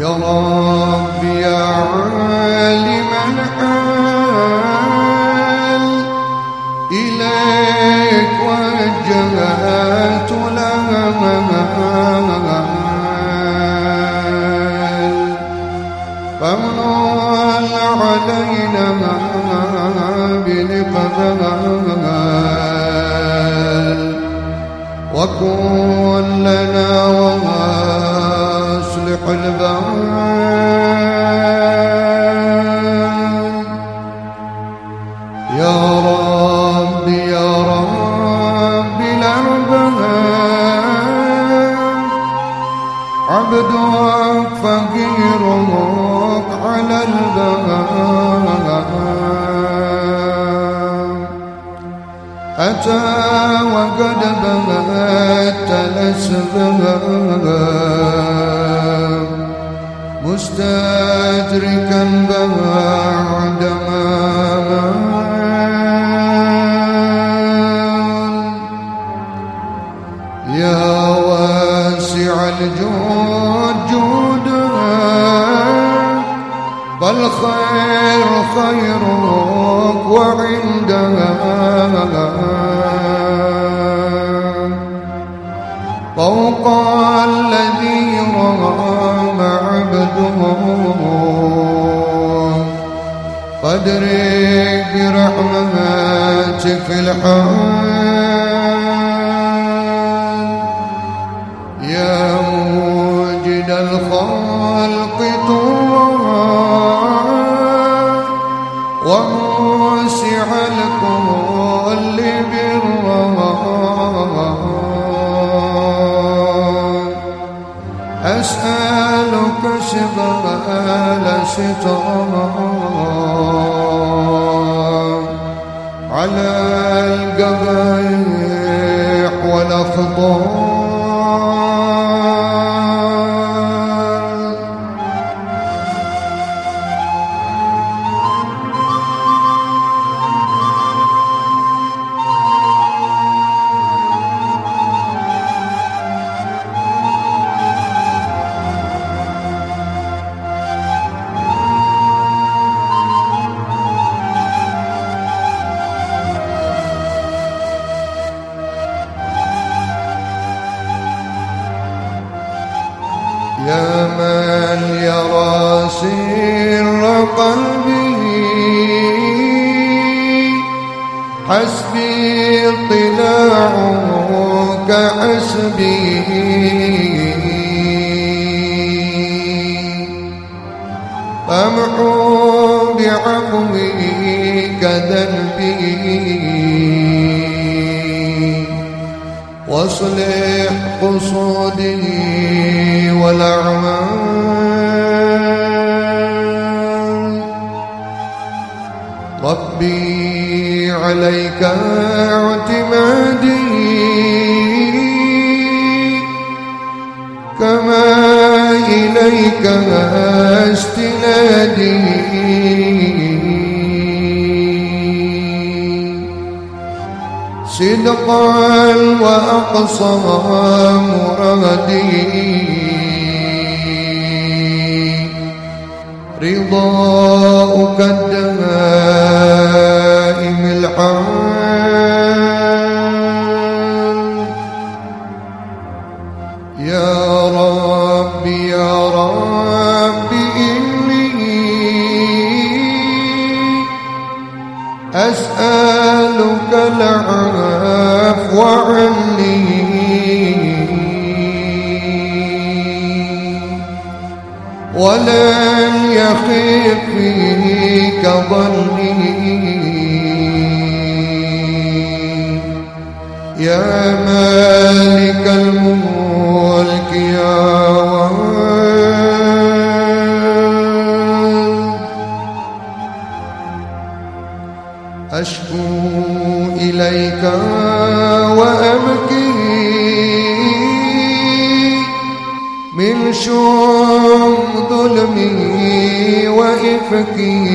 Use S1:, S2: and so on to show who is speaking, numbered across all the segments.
S1: يا رب يا عالم الحال إليك وجهت الأمال. فمن علينا بالإقبال وكن لنا يا رب يا رب الأرباب عبدك فقيرك على الباب أتى وقد بهت الأسباب. مستدركا بعد ما يا واسع الجود جودنا فالخير خيرك وعندها فوق عبده فادرك برحمتك في أسألك سبال سترا على القبائح والأخطار حسبي اطلاعك حسبي فامحو بعفوك ذنبي وأصلح قصودي والأعمال. عليك اعتمادي. كما إليك استنادي. صدقا وأقصى مرادي. رضاؤك الدائم يا رب يا رب إني أسألك العفو عني. ولن يخيب فيك ظني. يا مالك من ظلمه وإفكه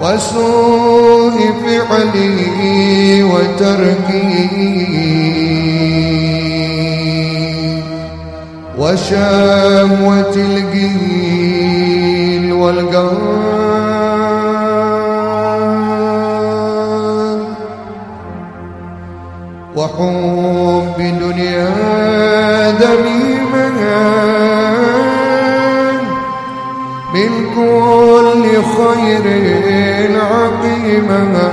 S1: وسوء فعله وتركه وشام الجيل والجرم وحب دنيا دميمها من كل خير عقيمها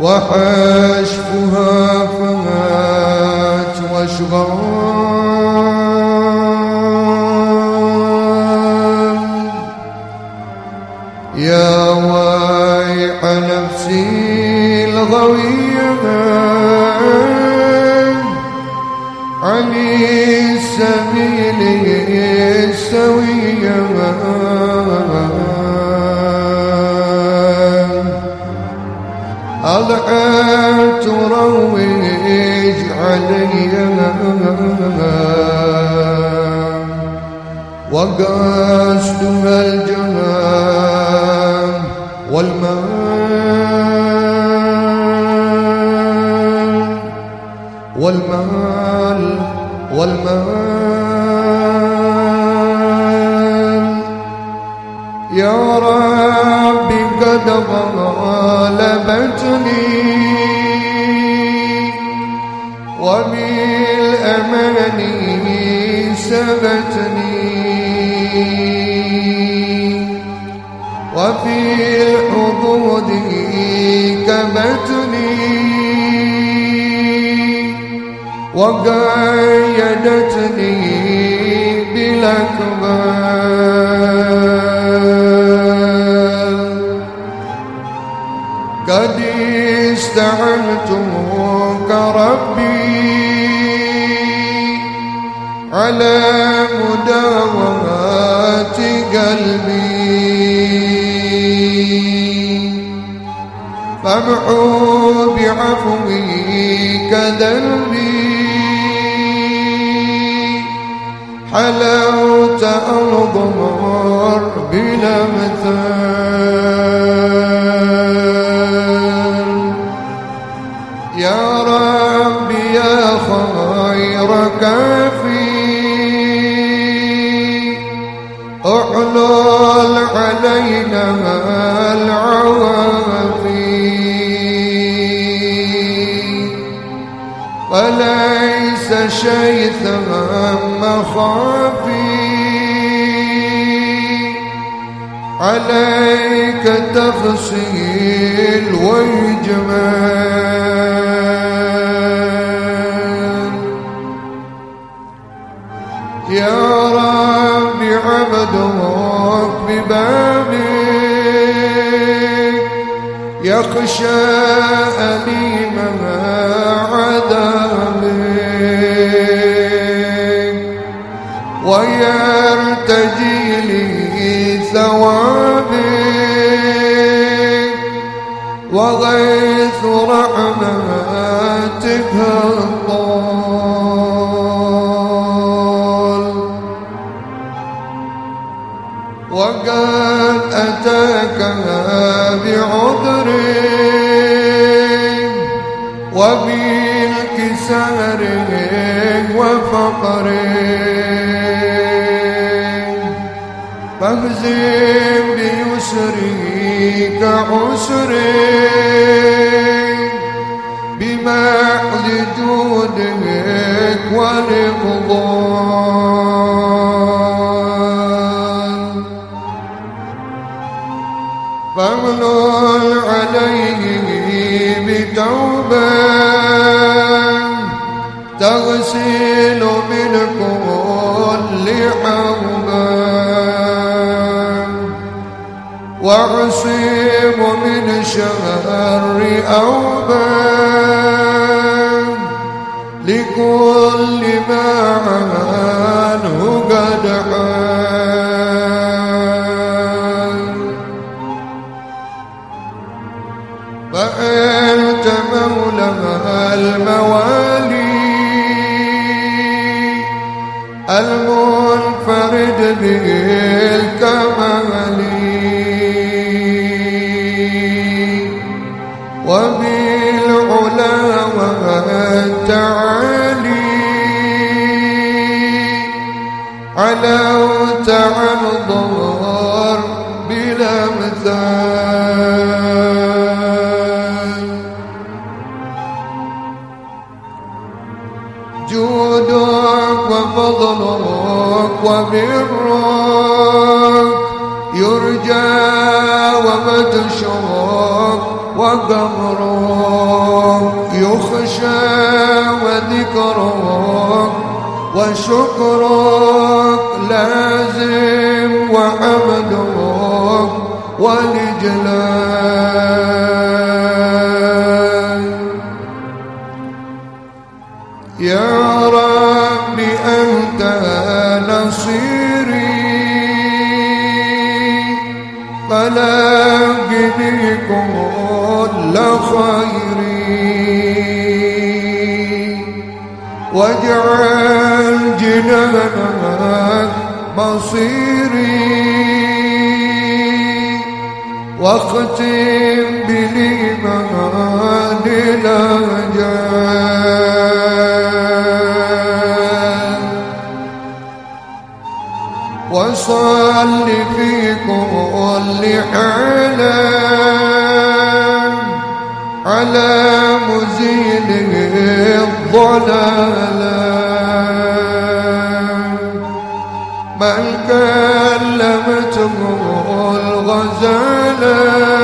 S1: وحشفها الغوية عن السبيل السوية أضحى تروج علي وقصدها الجهام والمال. والمال والمال. يا ربي قد غلبتني وبالأماني سبتني. وفي الحدود كبتني. وقيدتني بالأكبر. قد استعنتك ربي على مداومات قلبي. فامحو بعفوك ذنبي. حلاوة أنظر بلا مثال. يا رب يا خير كافي. احلل علينا العوافي. وليس شيء ثم خافي. عليك تفصيل وإجمال يا رب عبدك ببابك يخشى أليمها عذابك ويرتجي لي ثوابك وغيث رحمتك الضال وقد أتاك بعذر وبالكسار وفقر. فاهزم بيسرك عسري. بمحض جودك والإفضال فامنن عليه بتوبة. تغسل من كل حوبة واعصم من شر أوبة لكل ما عنه قد حان. فأنت مولى الموالي المنفع بالكمال والتعالي علوت عن ظهر بلا مثال. جودك وفضلك وبرك يرجى ومدشرك وقمرك. يخشى وذكرك وشكرك لازم وحمدك والجلال يا رب أنت نصيري فلاقني كل خيري واجعل جنانك مصيري واختم بالإيمان الأجال وصل في كل حال على مزيل الضلال. من كلمته الغزالة